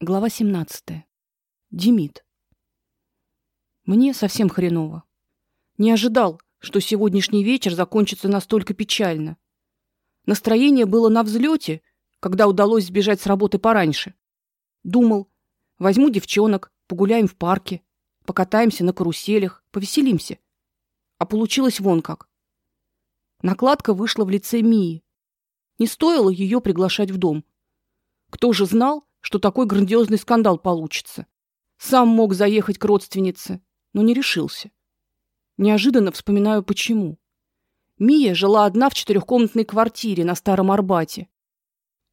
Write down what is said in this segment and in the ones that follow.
Глава 17. Демид. Мне совсем хреново. Не ожидал, что сегодняшний вечер закончится настолько печально. Настроение было на взлете, когда удалось сбежать с работы пораньше. Думал, возьму девчонок, погуляем в парке, покатаемся на каруселях, повеселимся. А получилось вон как. Накладка вышла в лице Мии. Не стоило ее приглашать в дом. Кто же знал, что такой грандиозный скандал получится. Сам мог заехать к родственнице, но не решился. Неожиданно вспоминаю почему. Мия жила одна в четырехкомнатной квартире на Старом Арбате.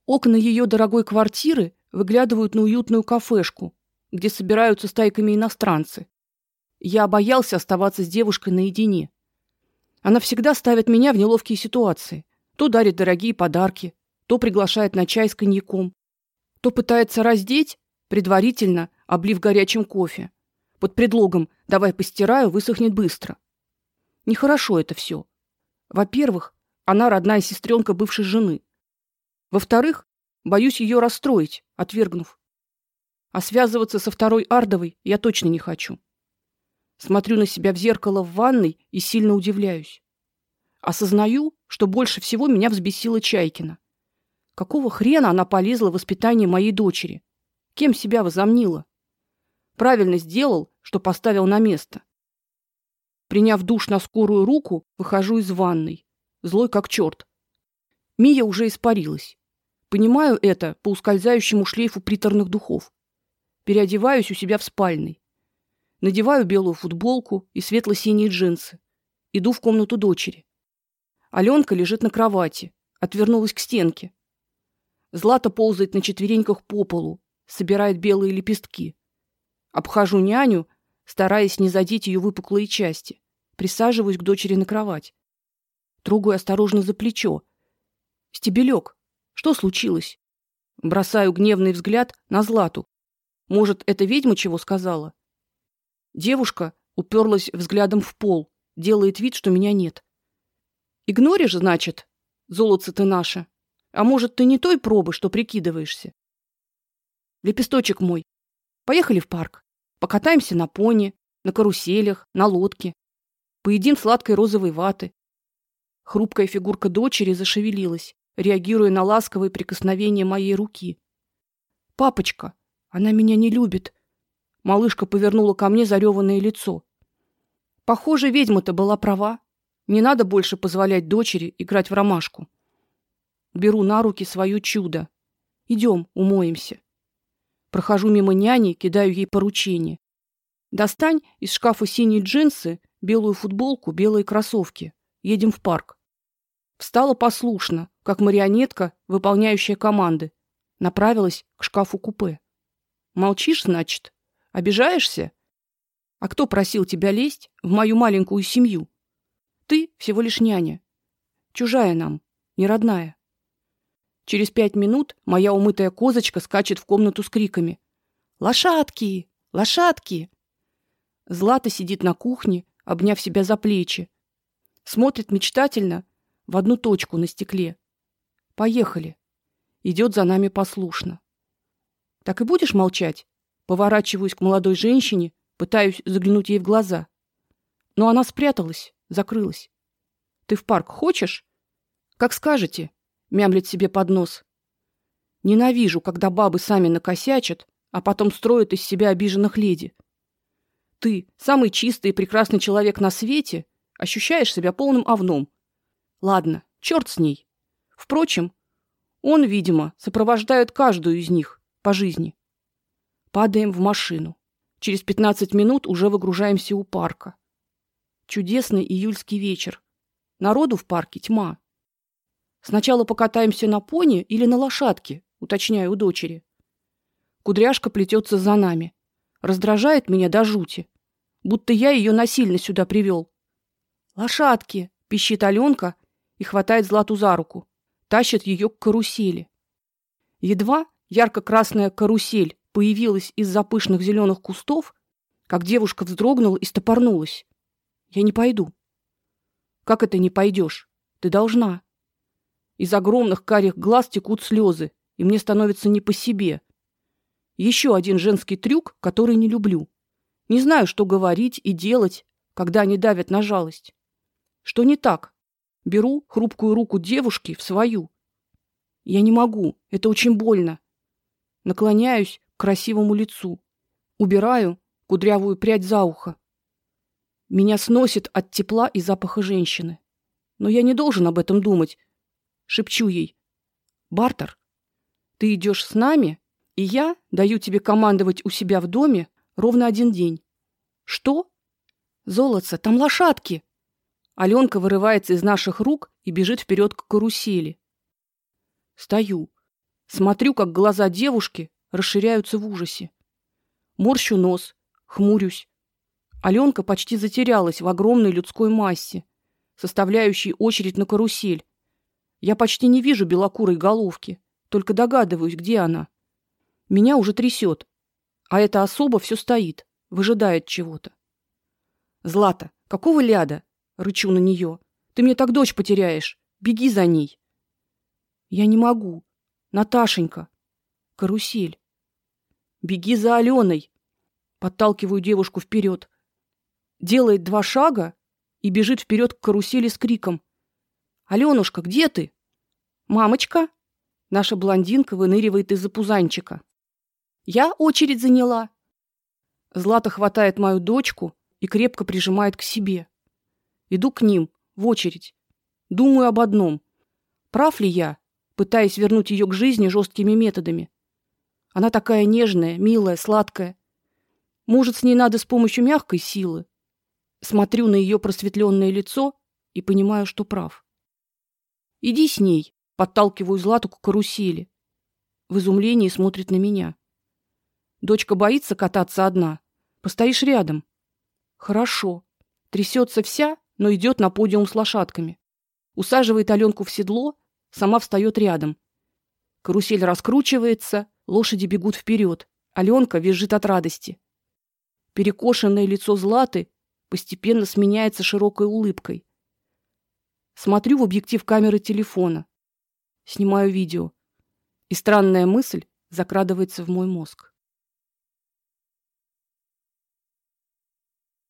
Окна ее дорогой квартиры выглядывают на уютную кафешку, где собираются стайками иностранцы. Я боялся оставаться с девушкой наедине. Она всегда ставит меня в неловкие ситуации. То дарит дорогие подарки, то приглашает на чай с коньяком, то пытается раздеть, предварительно облив горячим кофе, под предлогом «давай постираю, высохнет быстро». Нехорошо это все. Во-первых, она родная сестренка бывшей жены. Во-вторых, боюсь ее расстроить, отвергнув. А связываться со второй Ардовой я точно не хочу. Смотрю на себя в зеркало в ванной и сильно удивляюсь. Осознаю, что больше всего меня взбесила Чайкина. Какого хрена она полезла в воспитание моей дочери? Кем себя возомнила? Правильно сделал, что поставил на место. Приняв душ на скорую руку, выхожу из ванной, злой как черт. Мия уже испарилась. Понимаю это по ускользающему шлейфу приторных духов. Переодеваюсь у себя в спальной. Надеваю белую футболку и светло-синие джинсы. Иду в комнату дочери. Алёнка лежит на кровати, отвернулась к стенке. Злата ползает на четвереньках по полу, собирает белые лепестки. Обхожу няню, стараясь не задеть ее выпуклые части. Присаживаюсь к дочери на кровать. Трогаю осторожно за плечо. Стебелек, что случилось? Бросаю гневный взгляд на Злату. Может, эта ведьма чего сказала? Девушка уперлась взглядом в пол, делает вид, что меня нет. Игноришь, значит, золотце ты наше. А может, ты не той пробы, что прикидываешься? Лепесточек мой, поехали в парк. Покатаемся на пони, на каруселях, на лодке. Поедим сладкой розовой ваты. Хрупкая фигурка дочери зашевелилась, реагируя на ласковые прикосновения моей руки. Папочка, она меня не любит. Малышка повернула ко мне зареванное лицо. Похоже, ведьма-то была права. Не надо больше позволять дочери играть в ромашку. Беру на руки свое чудо. Идем, умоемся. Прохожу мимо няни, кидаю ей поручение. Достань из шкафа синие джинсы, белую футболку, белые кроссовки. Едем в парк. Встала послушно, как марионетка, выполняющая команды. Направилась к шкафу-купе. Молчишь, значит? Обижаешься? А кто просил тебя лезть в мою маленькую семью? Ты всего лишь няня. Чужая нам, не родная. Через пять минут моя умытая козочка скачет в комнату с криками: "Лошадки! Лошадки!" Злата сидит на кухне, обняв себя за плечи, смотрит мечтательно в одну точку на стекле. Поехали. Идет за нами послушно. Так и будешь молчать? Поворачиваюсь к молодой женщине, пытаюсь заглянуть ей в глаза. Но она спряталась, закрылась. Ты в парк хочешь? Как скажете мямлит себе под нос. Ненавижу, когда бабы сами накосячат, а потом строят из себя обиженных леди. Ты, самый чистый и прекрасный человек на свете, ощущаешь себя полным овном. Ладно, черт с ней. Впрочем, он, видимо, сопровождает каждую из них по жизни. Падаем в машину. Через пятнадцать минут уже выгружаемся у парка. Чудесный июльский вечер. Народу в парке тьма. Сначала покатаемся на пони или на лошадке, уточняю у дочери. Кудряшка плетется за нами, раздражает меня до жути, будто я ее насильно сюда привел. Лошадки, пищит Алёнка и хватает Злату за руку, тащит ее к карусели. Едва ярко-красная карусель появилась из-за пышных зеленых кустов, как девушка вздрогнула и стопорнулась. Я не пойду. Как это не пойдешь? Ты должна. Из огромных карих глаз текут слезы, и мне становится не по себе. Еще один женский трюк, который не люблю. Не знаю, что говорить и делать, когда они давят на жалость. Что не так? Беру хрупкую руку девушки в свою. Я не могу, это очень больно. Наклоняюсь к красивому лицу, убираю кудрявую прядь за ухо. Меня сносит от тепла и запаха женщины. Но я не должен об этом думать. Шепчу ей: "Бартер, ты идешь с нами, и я даю тебе командовать у себя в доме ровно один день". Что? Золотце, там лошадки. Алёнка вырывается из наших рук и бежит вперед к карусели. Стою, смотрю, как глаза девушки расширяются в ужасе. Морщу нос, хмурюсь. Алёнка почти затерялась в огромной людской массе, составляющей очередь на карусель. Я почти не вижу белокурой головки, только догадываюсь, где она. Меня уже трясет, а эта особа все стоит, выжидает чего-то. Злата, какого ляда? рычу на нее. Ты мне так дочь потеряешь. Беги за ней. Я не могу. Наташенька. Карусель. Беги за Аленой. Подталкиваю девушку вперед. Делает два шага и бежит вперед к карусели с криком: "Алёнушка, где ты?" "Мамочка?" Наша блондинка выныривает из-за пузанчика. "Я очередь заняла." Злата хватает мою дочку и крепко прижимает к себе. Иду к ним в очередь. Думаю об одном: прав ли я, пытаясь вернуть ее к жизни жесткими методами? Она такая нежная, милая, сладкая. Может, с ней надо с помощью мягкой силы? Смотрю на ее просветленное лицо и понимаю, что прав. Иди с ней, подталкиваю Злату к карусели. В изумлении смотрит на меня. Дочка боится кататься одна. Постоишь рядом. Хорошо. Трясется вся, но идет на подиум с лошадками. Усаживает Алёнку в седло, сама встает рядом. Карусель раскручивается, лошади бегут вперед. Алёнка визжит от радости. Перекошенное лицо Златы постепенно сменяется широкой улыбкой. Смотрю в объектив камеры телефона. Снимаю видео. И странная мысль закрадывается в мой мозг.